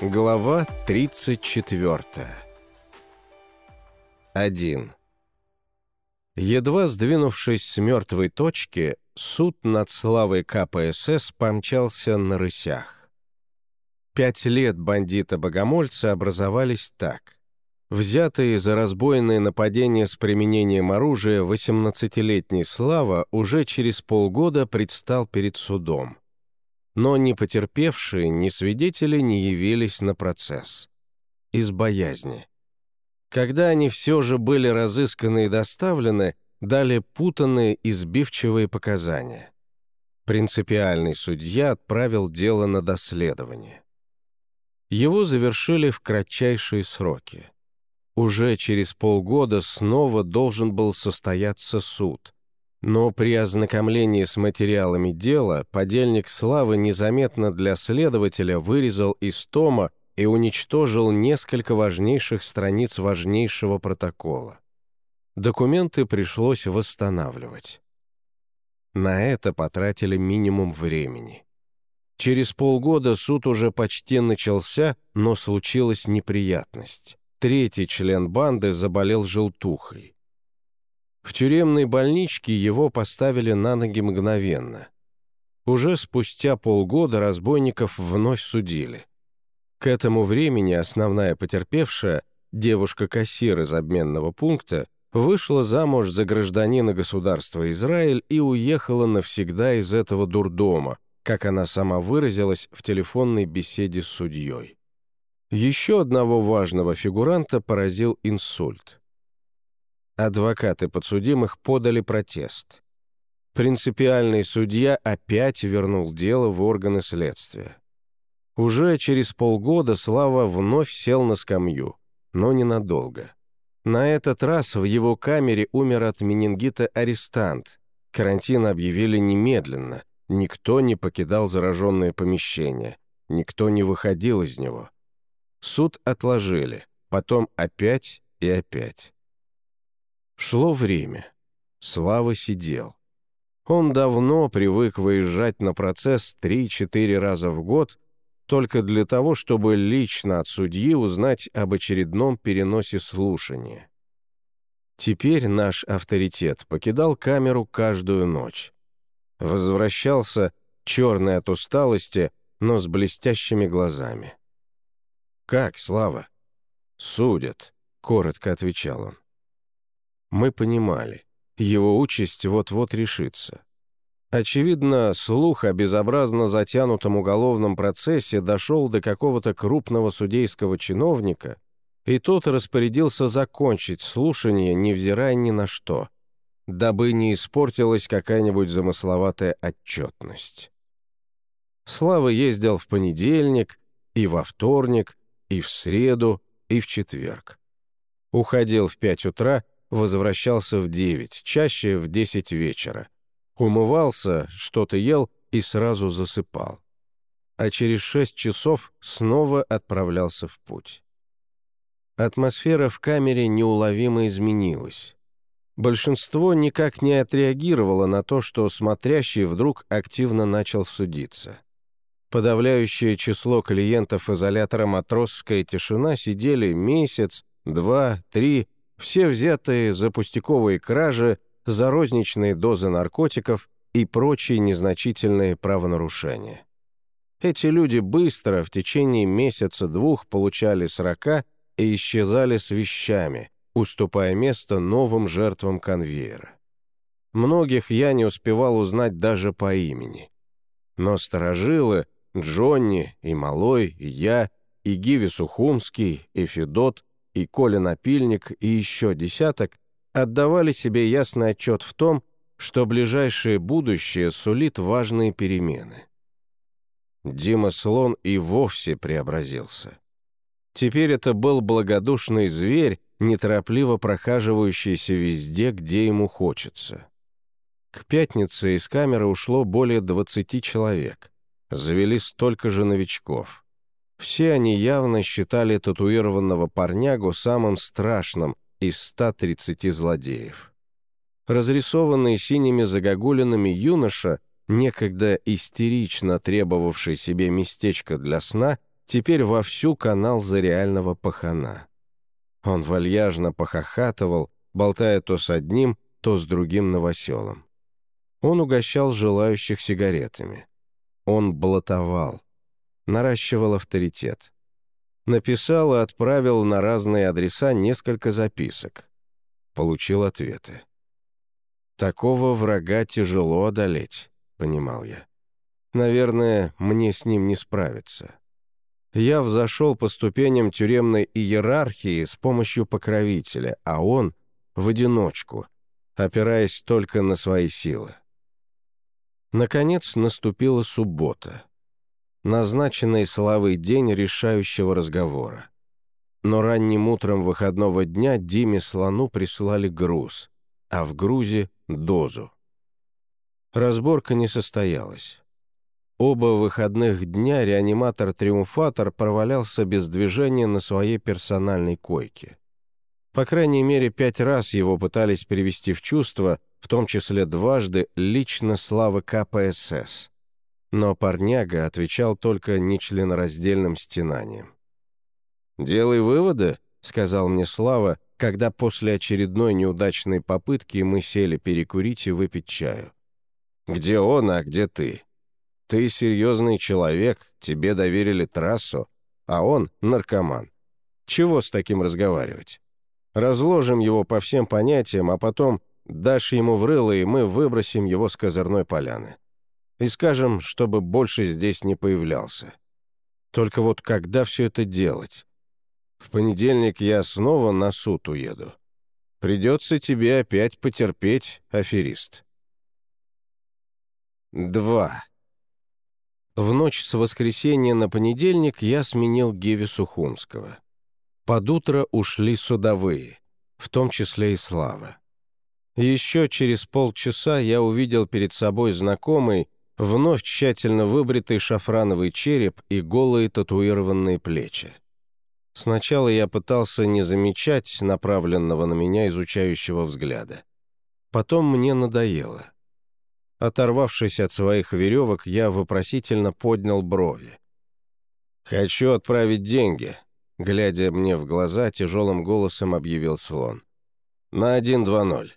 Глава 34 1. Едва сдвинувшись с мертвой точки, суд над славой КПСС помчался на рысях. Пять лет бандита-богомольца образовались так. Взятый за разбойное нападение с применением оружия 18-летний Слава уже через полгода предстал перед судом но ни потерпевшие, ни свидетели не явились на процесс. Из боязни. Когда они все же были разысканы и доставлены, дали путанные избивчивые показания. Принципиальный судья отправил дело на доследование. Его завершили в кратчайшие сроки. Уже через полгода снова должен был состояться суд — но при ознакомлении с материалами дела подельник Славы незаметно для следователя вырезал из тома и уничтожил несколько важнейших страниц важнейшего протокола. Документы пришлось восстанавливать. На это потратили минимум времени. Через полгода суд уже почти начался, но случилась неприятность. Третий член банды заболел желтухой. В тюремной больничке его поставили на ноги мгновенно. Уже спустя полгода разбойников вновь судили. К этому времени основная потерпевшая, девушка-кассир из обменного пункта, вышла замуж за гражданина государства Израиль и уехала навсегда из этого дурдома, как она сама выразилась в телефонной беседе с судьей. Еще одного важного фигуранта поразил инсульт. Адвокаты подсудимых подали протест. Принципиальный судья опять вернул дело в органы следствия. Уже через полгода Слава вновь сел на скамью, но ненадолго. На этот раз в его камере умер от менингита арестант. Карантин объявили немедленно. Никто не покидал зараженное помещение. Никто не выходил из него. Суд отложили, потом опять и опять. Шло время. Слава сидел. Он давно привык выезжать на процесс 3-4 раза в год только для того, чтобы лично от судьи узнать об очередном переносе слушания. Теперь наш авторитет покидал камеру каждую ночь. Возвращался, черный от усталости, но с блестящими глазами. «Как, Слава?» «Судят», — коротко отвечал он. Мы понимали, его участь вот-вот решится. Очевидно, слух о безобразно затянутом уголовном процессе дошел до какого-то крупного судейского чиновника, и тот распорядился закончить слушание, невзирая ни на что, дабы не испортилась какая-нибудь замысловатая отчетность. Слава ездил в понедельник, и во вторник, и в среду, и в четверг. Уходил в пять утра — возвращался в девять, чаще в десять вечера. Умывался, что-то ел и сразу засыпал. А через шесть часов снова отправлялся в путь. Атмосфера в камере неуловимо изменилась. Большинство никак не отреагировало на то, что смотрящий вдруг активно начал судиться. Подавляющее число клиентов изолятора «Матросская тишина» сидели месяц, два, три, все взятые за пустяковые кражи, за розничные дозы наркотиков и прочие незначительные правонарушения. Эти люди быстро, в течение месяца-двух, получали срока и исчезали с вещами, уступая место новым жертвам конвейера. Многих я не успевал узнать даже по имени. Но сторожилы, Джонни, и Малой, и я, и Гиви Сухумский, и Федот и Коля Напильник, и еще десяток отдавали себе ясный отчет в том, что ближайшее будущее сулит важные перемены. Дима Слон и вовсе преобразился. Теперь это был благодушный зверь, неторопливо прохаживающийся везде, где ему хочется. К пятнице из камеры ушло более 20 человек. Завели столько же новичков. Все они явно считали татуированного парнягу самым страшным из 130 злодеев. Разрисованный синими загогулинами юноша, некогда истерично требовавший себе местечко для сна, теперь вовсю канал за реального пахана. Он вальяжно похохатывал, болтая то с одним, то с другим новоселом. Он угощал желающих сигаретами. Он блатовал, наращивал авторитет. Написал и отправил на разные адреса несколько записок. Получил ответы. Такого врага тяжело одолеть, понимал я. Наверное, мне с ним не справиться. Я взошел по ступеням тюремной иерархии с помощью покровителя, а он — в одиночку, опираясь только на свои силы. Наконец наступила суббота. Назначенный славой день решающего разговора. Но ранним утром выходного дня Диме Слону прислали груз, а в грузе — дозу. Разборка не состоялась. Оба выходных дня реаниматор-триумфатор провалялся без движения на своей персональной койке. По крайней мере, пять раз его пытались перевести в чувство, в том числе дважды, лично славы КПСС. Но парняга отвечал только нечленораздельным стенанием. «Делай выводы», — сказал мне Слава, когда после очередной неудачной попытки мы сели перекурить и выпить чаю. «Где он, а где ты?» Ты серьезный человек, тебе доверили трассу, а он — наркоман. Чего с таким разговаривать? Разложим его по всем понятиям, а потом дашь ему в рыло, и мы выбросим его с козырной поляны. И скажем, чтобы больше здесь не появлялся. Только вот когда все это делать? В понедельник я снова на суд уеду. Придется тебе опять потерпеть, аферист. 2. В ночь с воскресенья на понедельник я сменил Геви Сухумского. Под утро ушли судовые, в том числе и Слава. Еще через полчаса я увидел перед собой знакомый, вновь тщательно выбритый шафрановый череп и голые татуированные плечи. Сначала я пытался не замечать направленного на меня изучающего взгляда. Потом мне надоело — Оторвавшись от своих веревок, я вопросительно поднял брови. «Хочу отправить деньги», — глядя мне в глаза, тяжелым голосом объявил слон. «На один два ноль.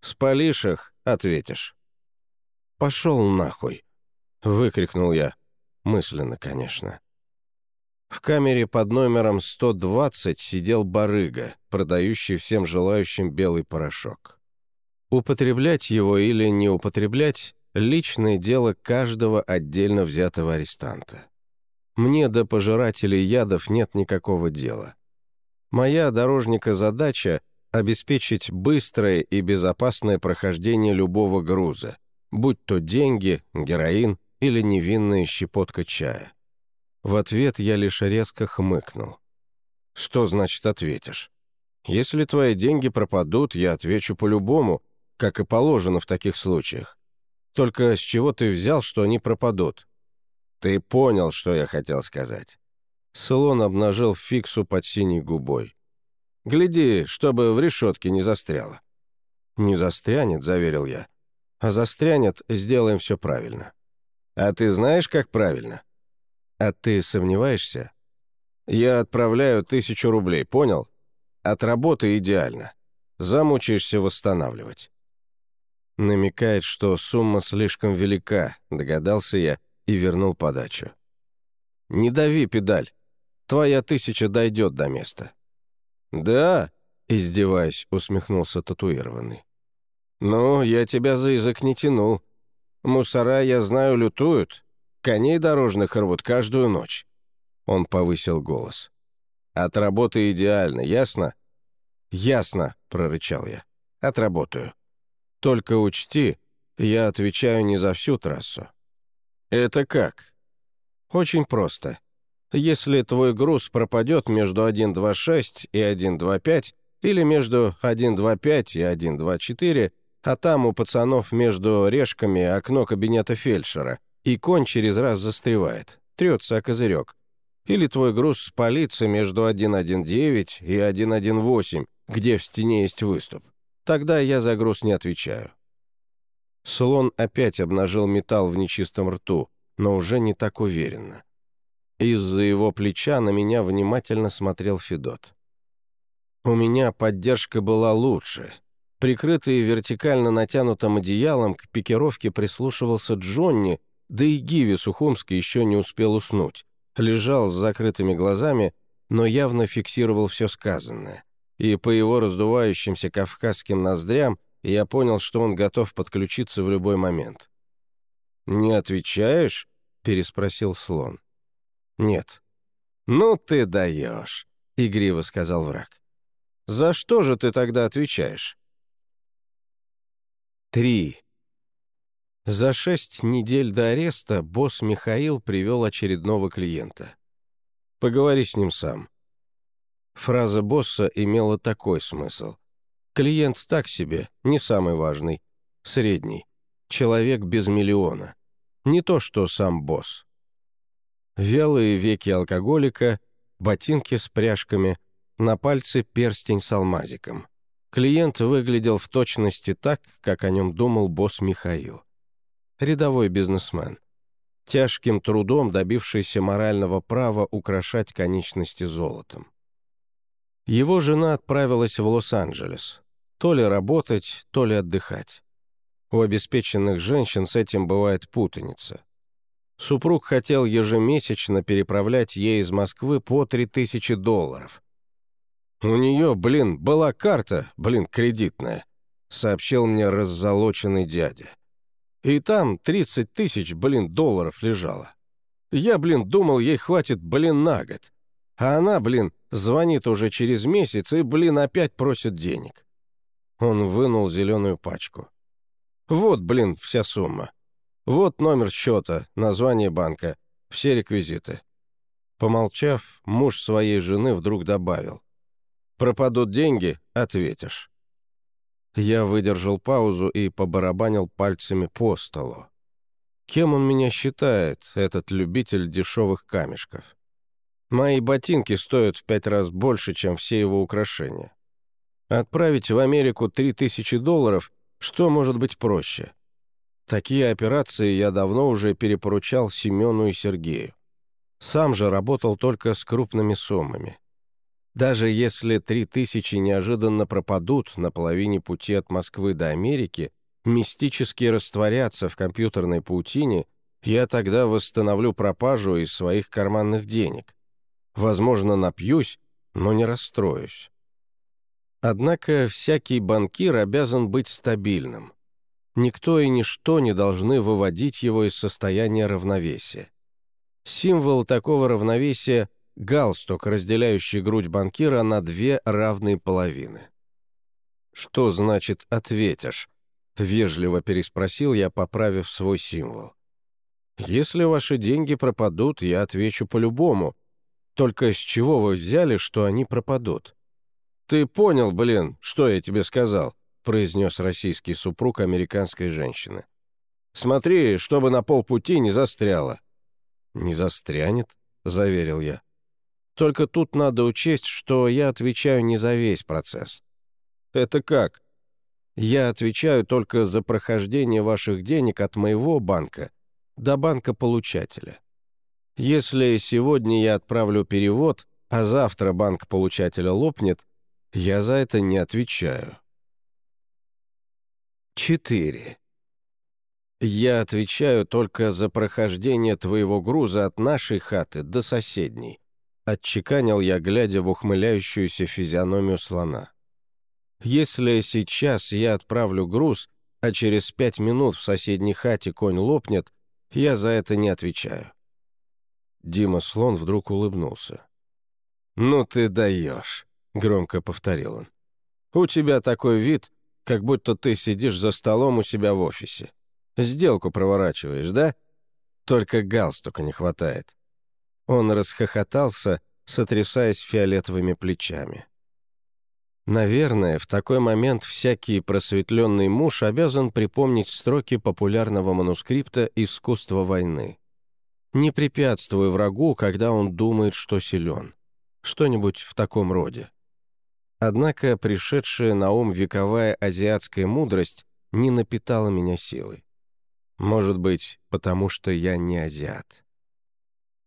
Спалишь их — ответишь». «Пошел нахуй!» — выкрикнул я. Мысленно, конечно. В камере под номером 120 сидел барыга, продающий всем желающим белый порошок. Употреблять его или не употреблять – личное дело каждого отдельно взятого арестанта. Мне до пожирателей ядов нет никакого дела. Моя дорожника задача – обеспечить быстрое и безопасное прохождение любого груза, будь то деньги, героин или невинная щепотка чая. В ответ я лишь резко хмыкнул. «Что значит ответишь? Если твои деньги пропадут, я отвечу по-любому, как и положено в таких случаях. Только с чего ты взял, что они пропадут? Ты понял, что я хотел сказать. Слон обнажил фиксу под синей губой. «Гляди, чтобы в решетке не застряло». «Не застрянет», — заверил я. «А застрянет, сделаем все правильно». «А ты знаешь, как правильно?» «А ты сомневаешься?» «Я отправляю тысячу рублей, понял? От работы идеально. Замучаешься восстанавливать». Намекает, что сумма слишком велика, догадался я и вернул подачу. «Не дави педаль. Твоя тысяча дойдет до места». «Да?» — издеваясь, усмехнулся татуированный. «Ну, я тебя за язык не тянул. Мусора, я знаю, лютуют. Коней дорожных рвут каждую ночь». Он повысил голос. «От работы идеально, ясно?» «Ясно», — прорычал я. «Отработаю». Только учти, я отвечаю не за всю трассу». «Это как?» «Очень просто. Если твой груз пропадет между 1.26 и 1.25, или между 1.25 и 1.24, а там у пацанов между решками окно кабинета фельдшера, и конь через раз застревает, трется о козырек. Или твой груз спалится между 1.1.9 и 1.1.8, где в стене есть выступ. Тогда я за груз не отвечаю. Слон опять обнажил металл в нечистом рту, но уже не так уверенно. Из-за его плеча на меня внимательно смотрел Федот. У меня поддержка была лучше. Прикрытый вертикально натянутым одеялом, к пикировке прислушивался Джонни, да и Гиви Сухумский еще не успел уснуть. Лежал с закрытыми глазами, но явно фиксировал все сказанное. И по его раздувающимся кавказским ноздрям я понял, что он готов подключиться в любой момент. «Не отвечаешь?» — переспросил слон. «Нет». «Ну ты даешь», — игриво сказал враг. «За что же ты тогда отвечаешь?» Три. За шесть недель до ареста босс Михаил привел очередного клиента. «Поговори с ним сам». Фраза босса имела такой смысл. Клиент так себе, не самый важный, средний, человек без миллиона. Не то, что сам босс. Вялые веки алкоголика, ботинки с пряжками, на пальце перстень с алмазиком. Клиент выглядел в точности так, как о нем думал босс Михаил. Рядовой бизнесмен. Тяжким трудом добившийся морального права украшать конечности золотом. Его жена отправилась в Лос-Анджелес. То ли работать, то ли отдыхать. У обеспеченных женщин с этим бывает путаница. Супруг хотел ежемесячно переправлять ей из Москвы по 3000 долларов. «У нее, блин, была карта, блин, кредитная», — сообщил мне раззолоченный дядя. «И там 30 тысяч, блин, долларов лежало. Я, блин, думал, ей хватит, блин, на год. А она, блин, звонит уже через месяц и, блин, опять просит денег». Он вынул зеленую пачку. Вот, блин, вся сумма. Вот номер счета, название банка, все реквизиты. Помолчав, муж своей жены вдруг добавил. «Пропадут деньги — ответишь». Я выдержал паузу и побарабанил пальцами по столу. Кем он меня считает, этот любитель дешевых камешков? Мои ботинки стоят в пять раз больше, чем все его украшения. Отправить в Америку три тысячи долларов что может быть проще? Такие операции я давно уже перепоручал Семену и Сергею. Сам же работал только с крупными суммами. Даже если три тысячи неожиданно пропадут на половине пути от Москвы до Америки, мистически растворятся в компьютерной паутине, я тогда восстановлю пропажу из своих карманных денег. Возможно, напьюсь, но не расстроюсь. Однако всякий банкир обязан быть стабильным. Никто и ничто не должны выводить его из состояния равновесия. Символ такого равновесия — галстук, разделяющий грудь банкира на две равные половины. «Что значит «ответишь»?» — вежливо переспросил я, поправив свой символ. «Если ваши деньги пропадут, я отвечу по-любому. Только с чего вы взяли, что они пропадут?» «Ты понял, блин, что я тебе сказал?» произнес российский супруг американской женщины. «Смотри, чтобы на полпути не застряло». «Не застрянет», — заверил я. «Только тут надо учесть, что я отвечаю не за весь процесс». «Это как?» «Я отвечаю только за прохождение ваших денег от моего банка до банка получателя. Если сегодня я отправлю перевод, а завтра банк получателя лопнет, я за это не отвечаю. 4. Я отвечаю только за прохождение твоего груза от нашей хаты до соседней. Отчеканил я, глядя в ухмыляющуюся физиономию слона. Если сейчас я отправлю груз, а через пять минут в соседней хате конь лопнет, я за это не отвечаю. Дима Слон вдруг улыбнулся. «Ну ты даешь!» — громко повторил он. «У тебя такой вид, как будто ты сидишь за столом у себя в офисе. Сделку проворачиваешь, да? Только галстука не хватает». Он расхохотался, сотрясаясь фиолетовыми плечами. Наверное, в такой момент всякий просветленный муж обязан припомнить строки популярного манускрипта «Искусство войны». «Не препятствуй врагу, когда он думает, что силен». Что-нибудь в таком роде. Однако пришедшая на ум вековая азиатская мудрость не напитала меня силой. Может быть, потому что я не азиат.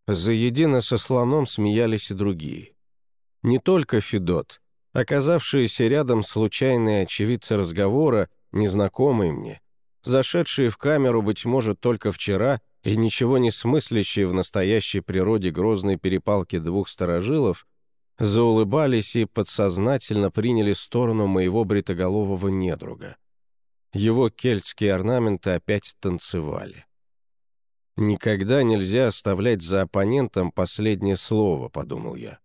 Заедино со слоном смеялись и другие. Не только Федот, оказавшиеся рядом случайные очевидцы разговора, незнакомые мне, зашедшие в камеру, быть может, только вчера и ничего не смыслящие в настоящей природе грозной перепалки двух сторожилов, заулыбались и подсознательно приняли сторону моего бритоголового недруга. Его кельтские орнаменты опять танцевали. «Никогда нельзя оставлять за оппонентом последнее слово», — подумал я.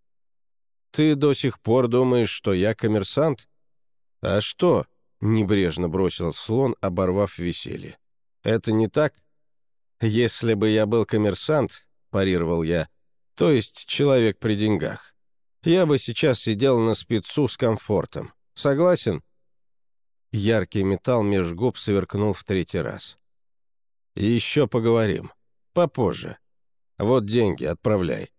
«Ты до сих пор думаешь, что я коммерсант?» «А что?» — небрежно бросил слон, оборвав веселье. «Это не так?» «Если бы я был коммерсант», — парировал я, — «то есть человек при деньгах, я бы сейчас сидел на спецу с комфортом. Согласен?» Яркий металл меж губ сверкнул в третий раз. «Еще поговорим. Попозже. Вот деньги, отправляй».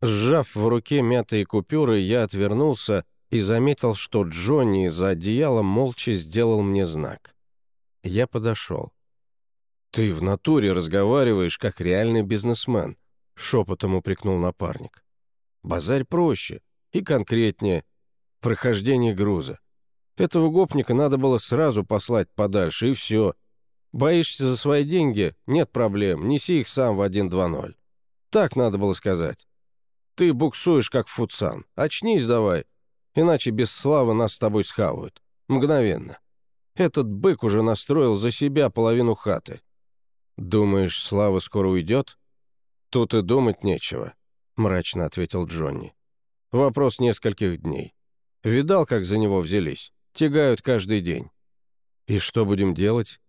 Сжав в руке мятые купюры, я отвернулся и заметил, что Джонни за одеялом молча сделал мне знак. Я подошел. «Ты в натуре разговариваешь, как реальный бизнесмен», — шепотом упрекнул напарник. «Базарь проще и конкретнее. Прохождение груза. Этого гопника надо было сразу послать подальше, и все. Боишься за свои деньги? Нет проблем, неси их сам в 1.2.0. Так надо было сказать. Ты буксуешь, как фуцан. Очнись давай, иначе без славы нас с тобой схавают. Мгновенно. Этот бык уже настроил за себя половину хаты. Думаешь, Слава скоро уйдет? Тут и думать нечего, мрачно ответил Джонни. Вопрос нескольких дней. Видал, как за него взялись? Тягают каждый день. И что будем делать?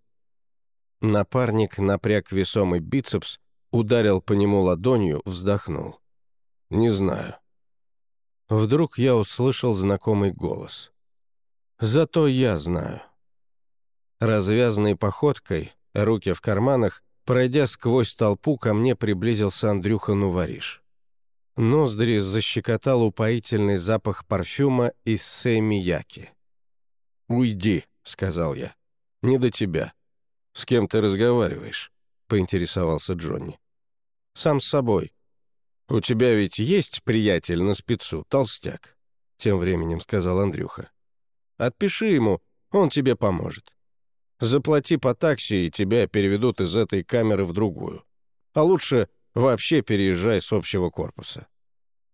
Напарник напряг весомый бицепс, ударил по нему ладонью, вздохнул. «Не знаю». Вдруг я услышал знакомый голос. «Зато я знаю». Развязанной походкой, руки в карманах, пройдя сквозь толпу, ко мне приблизился Андрюха Нувариш. Ноздри защекотал упоительный запах парфюма из Сеймияки. «Уйди», — сказал я. «Не до тебя». «С кем ты разговариваешь?» — поинтересовался Джонни. «Сам с собой». «У тебя ведь есть приятель на спецу, толстяк?» — тем временем сказал Андрюха. «Отпиши ему, он тебе поможет. Заплати по такси, и тебя переведут из этой камеры в другую. А лучше вообще переезжай с общего корпуса.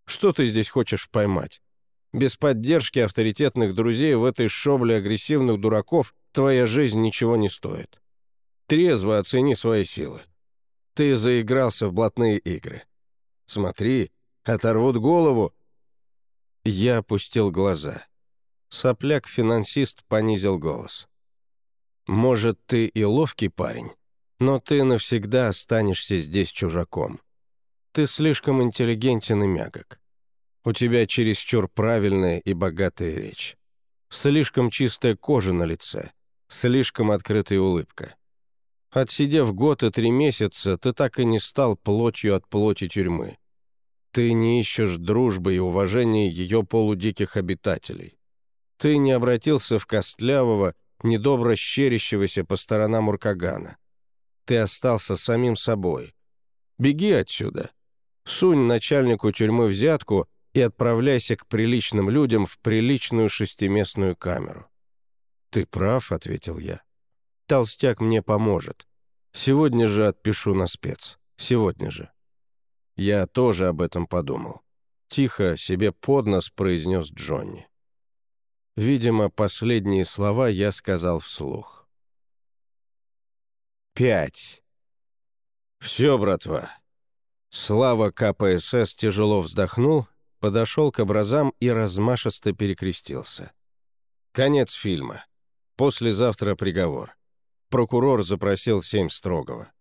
Что ты здесь хочешь поймать? Без поддержки авторитетных друзей в этой шобле агрессивных дураков твоя жизнь ничего не стоит. Трезво оцени свои силы. Ты заигрался в блатные игры. Смотри, оторвут голову. Я опустил глаза. Сопляк-финансист понизил голос. «Может, ты и ловкий парень, но ты навсегда останешься здесь чужаком. Ты слишком интеллигентен и мягок. У тебя чересчур правильная и богатая речь. Слишком чистая кожа на лице, слишком открытая улыбка. Отсидев год и три месяца, ты так и не стал плотью от плоти тюрьмы. Ты не ищешь дружбы и уважения ее полудиких обитателей. Ты не обратился в костлявого, недобро щерящегося по сторонам Уркагана. Ты остался самим собой. Беги отсюда. Сунь начальнику тюрьмы взятку — и отправляйся к приличным людям в приличную шестиместную камеру». «Ты прав», — ответил я. «Толстяк мне поможет. Сегодня же отпишу на спец. Сегодня же». Я тоже об этом подумал. Тихо себе под нос произнес Джонни. Видимо, последние слова я сказал вслух. Пять. «Все, братва». Слава КПСС тяжело вздохнул подошел к образам и размашисто перекрестился. Конец фильма. Послезавтра приговор. Прокурор запросил семь строгого.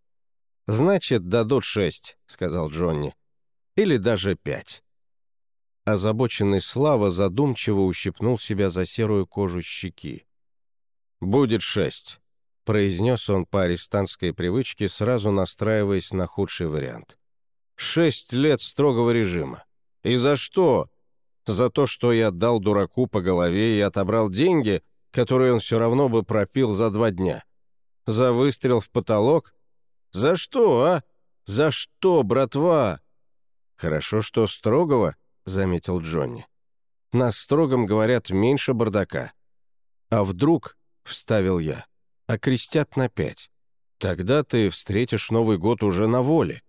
«Значит, дадут шесть», — сказал Джонни. «Или даже пять». Озабоченный Слава задумчиво ущипнул себя за серую кожу щеки. «Будет шесть», — произнес он по арестантской привычке, сразу настраиваясь на худший вариант. «Шесть лет строгого режима. И за что? За то, что я дал дураку по голове и отобрал деньги, которые он все равно бы пропил за два дня. За выстрел в потолок? За что, а? За что, братва?» «Хорошо, что строгого», — заметил Джонни. «Нас строгом, говорят, меньше бардака». «А вдруг», — вставил я, — «окрестят на пять. Тогда ты встретишь Новый год уже на воле».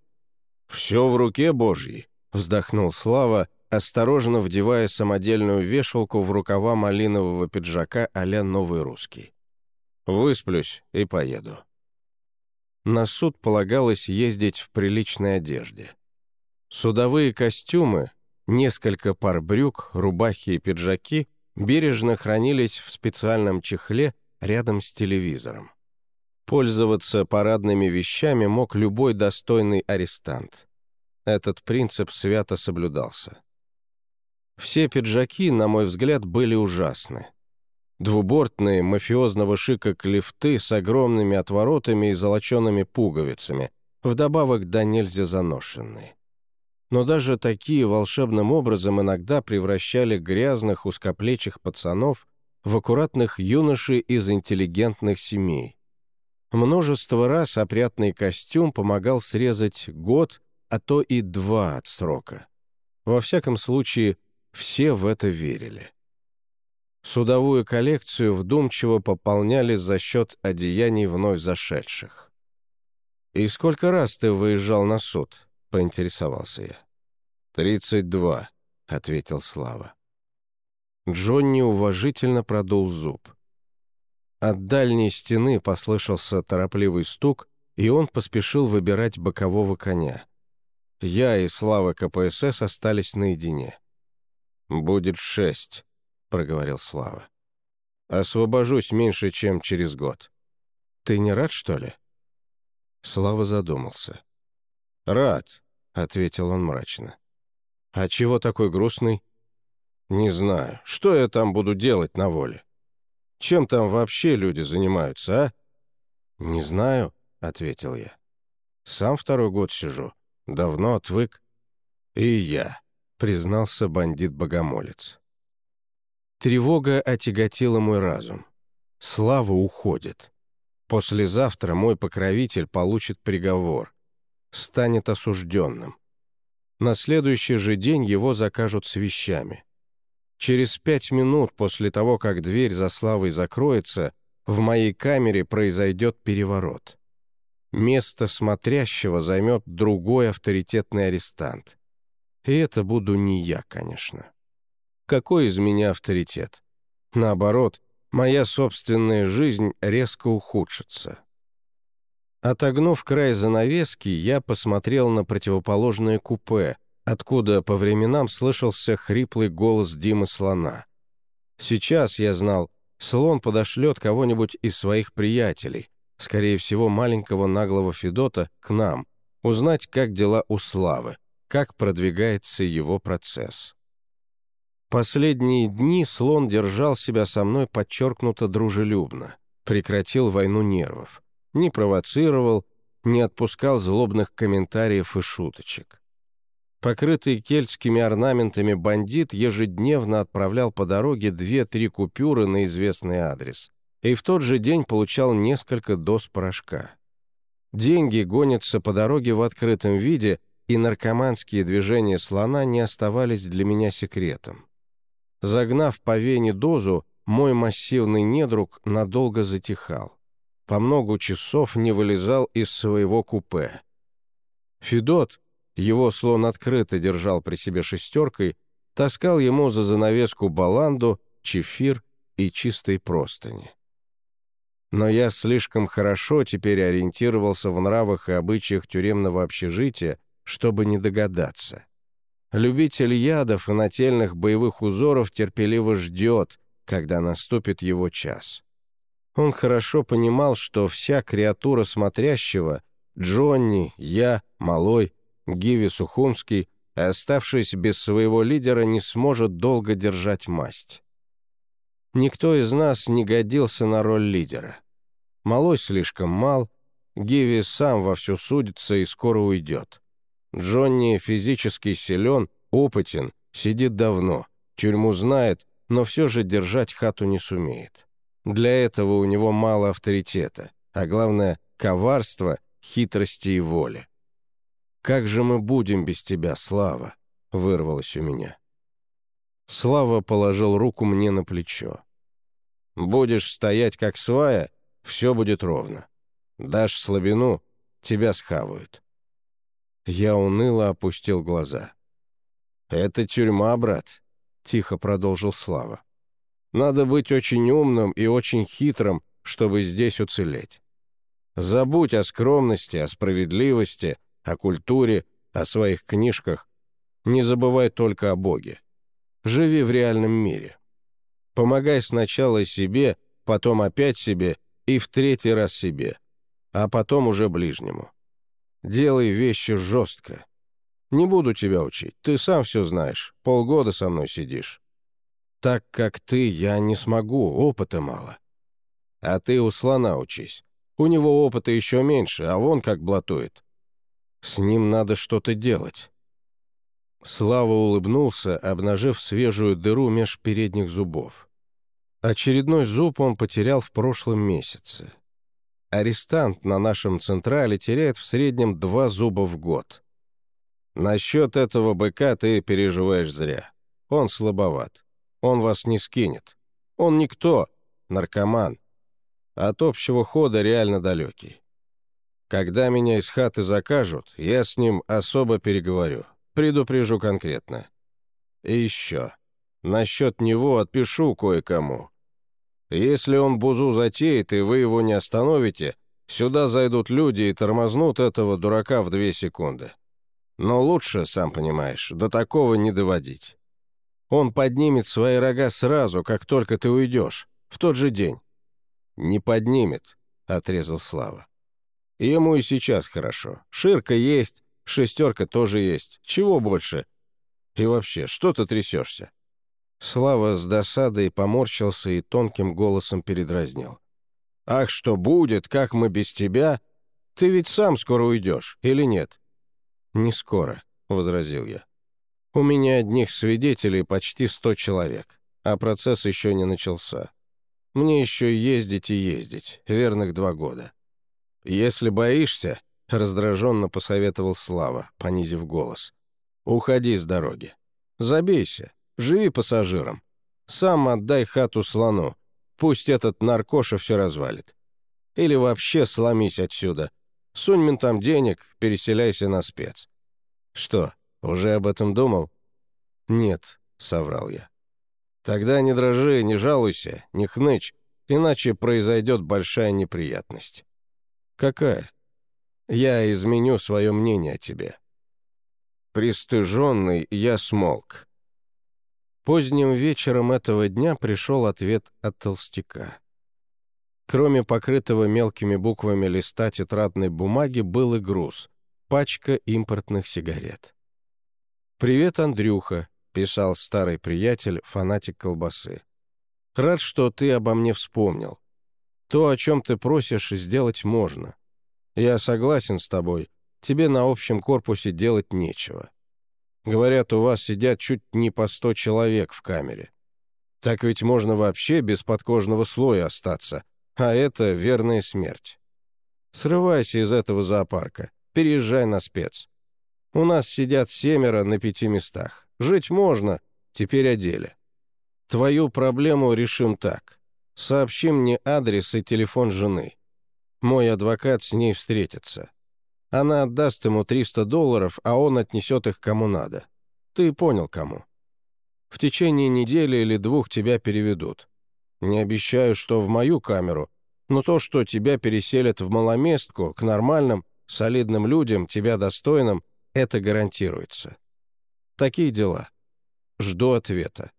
«Все в руке Божьей», — вздохнул Слава, осторожно вдевая самодельную вешалку в рукава малинового пиджака а-ля «Новый русский». «Высплюсь и поеду». На суд полагалось ездить в приличной одежде. Судовые костюмы, несколько пар брюк, рубахи и пиджаки бережно хранились в специальном чехле рядом с телевизором. Пользоваться парадными вещами мог любой достойный арестант. Этот принцип свято соблюдался. Все пиджаки, на мой взгляд, были ужасны. Двубортные мафиозного шика клифты с огромными отворотами и золочеными пуговицами, вдобавок до нельзя заношенные. Но даже такие волшебным образом иногда превращали грязных узкоплечих пацанов в аккуратных юношей из интеллигентных семей. Множество раз опрятный костюм помогал срезать год, а то и два от срока. Во всяком случае, все в это верили. Судовую коллекцию вдумчиво пополняли за счет одеяний вновь зашедших. «И сколько раз ты выезжал на суд?» — поинтересовался я. «Тридцать два», — ответил Слава. Джонни уважительно продул зуб. От дальней стены послышался торопливый стук, и он поспешил выбирать бокового коня. Я и Слава КПСС остались наедине. «Будет шесть», — проговорил Слава. «Освобожусь меньше, чем через год». «Ты не рад, что ли?» Слава задумался. «Рад», — ответил он мрачно. «А чего такой грустный?» «Не знаю. Что я там буду делать на воле? Чем там вообще люди занимаются, а?» «Не знаю», — ответил я. «Сам второй год сижу. Давно отвык». «И я», — признался бандит-богомолец. Тревога отяготила мой разум. Слава уходит. Послезавтра мой покровитель получит приговор. Станет осужденным. На следующий же день его закажут с вещами. Через пять минут после того, как дверь за Славой закроется, в моей камере произойдет переворот. Место смотрящего займет другой авторитетный арестант. И это буду не я, конечно. Какой из меня авторитет? Наоборот, моя собственная жизнь резко ухудшится. Отогнув край занавески, я посмотрел на противоположное купе, откуда по временам слышался хриплый голос Димы Слона. Сейчас, я знал, Слон подошлет кого-нибудь из своих приятелей, скорее всего, маленького наглого Федота, к нам, узнать, как дела у Славы, как продвигается его процесс. Последние дни слон держал себя со мной подчеркнуто дружелюбно, прекратил войну нервов, не провоцировал, не отпускал злобных комментариев и шуточек. Покрытый кельтскими орнаментами бандит ежедневно отправлял по дороге две-три купюры на известный адрес и в тот же день получал несколько доз порошка. Деньги гонятся по дороге в открытом виде, и наркоманские движения слона не оставались для меня секретом. Загнав по вене дозу, мой массивный недруг надолго затихал. По многу часов не вылезал из своего купе. Федот, его слон открыто держал при себе шестеркой, таскал ему за занавеску баланду, чефир и чистые простыни. Но я слишком хорошо теперь ориентировался в нравах и обычаях тюремного общежития, чтобы не догадаться. Любитель ядов и нательных боевых узоров терпеливо ждет, когда наступит его час. Он хорошо понимал, что вся креатура смотрящего — Джонни, я, Малой, Гиви Сухумский, оставшись без своего лидера, не сможет долго держать масть. Никто из нас не годился на роль лидера. Малой слишком мал, Гиви сам вовсю судится и скоро уйдет. Джонни физически силен, опытен, сидит давно, тюрьму знает, но все же держать хату не сумеет. Для этого у него мало авторитета, а главное — коварства, хитрости и воли. «Как же мы будем без тебя, Слава?» — вырвалось у меня. Слава положил руку мне на плечо. «Будешь стоять как свая, все будет ровно. Дашь слабину, тебя схавают». Я уныло опустил глаза. «Это тюрьма, брат», — тихо продолжил Слава. «Надо быть очень умным и очень хитрым, чтобы здесь уцелеть. Забудь о скромности, о справедливости, о культуре, о своих книжках. Не забывай только о Боге. Живи в реальном мире. Помогай сначала себе, потом опять себе и в третий раз себе, а потом уже ближнему. Делай вещи жестко. Не буду тебя учить, ты сам все знаешь, полгода со мной сидишь. Так как ты, я не смогу, опыта мало. А ты у слона учись. У него опыта еще меньше, а вон как блатует. С ним надо что-то делать». Слава улыбнулся, обнажив свежую дыру меж передних зубов. Очередной зуб он потерял в прошлом месяце. Арестант на нашем Централе теряет в среднем два зуба в год. Насчет этого быка ты переживаешь зря. Он слабоват. Он вас не скинет. Он никто, наркоман. От общего хода реально далекий. Когда меня из хаты закажут, я с ним особо переговорю. Предупрежу конкретно. И еще. Насчет него отпишу кое-кому. Если он бузу затеет, и вы его не остановите, сюда зайдут люди и тормознут этого дурака в две секунды. Но лучше, сам понимаешь, до такого не доводить. Он поднимет свои рога сразу, как только ты уйдешь, в тот же день. «Не поднимет», — отрезал Слава. Ему и сейчас хорошо. Ширка есть, шестерка тоже есть. Чего больше? И вообще, что ты трясешься?» Слава с досадой поморщился и тонким голосом передразнил. «Ах, что будет, как мы без тебя? Ты ведь сам скоро уйдешь, или нет?» «Не скоро», — возразил я. «У меня одних свидетелей почти сто человек, а процесс еще не начался. Мне еще ездить и ездить, верных два года. «Если боишься», — раздраженно посоветовал Слава, понизив голос, — «уходи с дороги. Забейся, живи пассажиром. Сам отдай хату слону, пусть этот наркоша все развалит. Или вообще сломись отсюда. Сунь ментам денег, переселяйся на спец». «Что, уже об этом думал?» «Нет», — соврал я. «Тогда не дрожи, не жалуйся, не хнычь, иначе произойдет большая неприятность». «Какая?» «Я изменю свое мнение о тебе». Пристыженный, я смолк. Поздним вечером этого дня пришел ответ от толстяка. Кроме покрытого мелкими буквами листа тетрадной бумаги был и груз — пачка импортных сигарет. «Привет, Андрюха», — писал старый приятель, фанатик колбасы. «Рад, что ты обо мне вспомнил. То, о чем ты просишь, сделать можно. Я согласен с тобой, тебе на общем корпусе делать нечего. Говорят, у вас сидят чуть не по сто человек в камере. Так ведь можно вообще без подкожного слоя остаться, а это верная смерть. Срывайся из этого зоопарка, переезжай на спец. У нас сидят семеро на пяти местах. Жить можно, теперь о деле. Твою проблему решим так. Сообщи мне адрес и телефон жены. Мой адвокат с ней встретится. Она отдаст ему 300 долларов, а он отнесет их кому надо. Ты понял, кому. В течение недели или двух тебя переведут. Не обещаю, что в мою камеру, но то, что тебя переселят в маломестку, к нормальным, солидным людям, тебя достойным, это гарантируется. Такие дела. Жду ответа.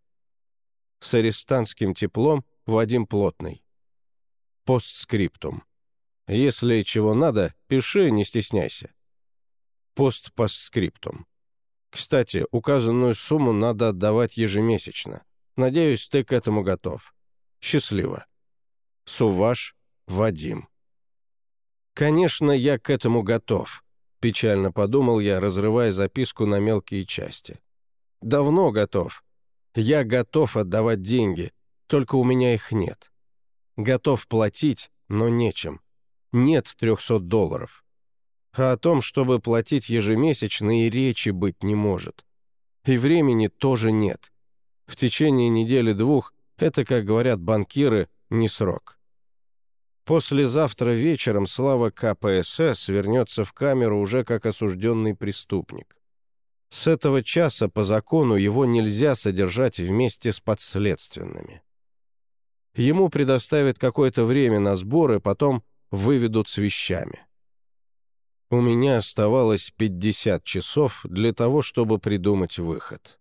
С арестантским теплом Вадим Плотный. Постскриптум. Если чего надо, пиши, не стесняйся. Постпостскриптум. Кстати, указанную сумму надо отдавать ежемесячно. Надеюсь, ты к этому готов. Счастливо. Суваш Вадим. Конечно, я к этому готов, печально подумал я, разрывая записку на мелкие части. Давно готов. Я готов отдавать деньги, только у меня их нет. Готов платить, но нечем. Нет 300 долларов. А о том, чтобы платить ежемесячно, и речи быть не может. И времени тоже нет. В течение недели-двух это, как говорят банкиры, не срок. Послезавтра вечером Слава КПСС вернется в камеру уже как осужденный преступник. С этого часа по закону его нельзя содержать вместе с подследственными. Ему предоставят какое-то время на сборы, потом выведут с вещами. У меня оставалось 50 часов для того, чтобы придумать выход.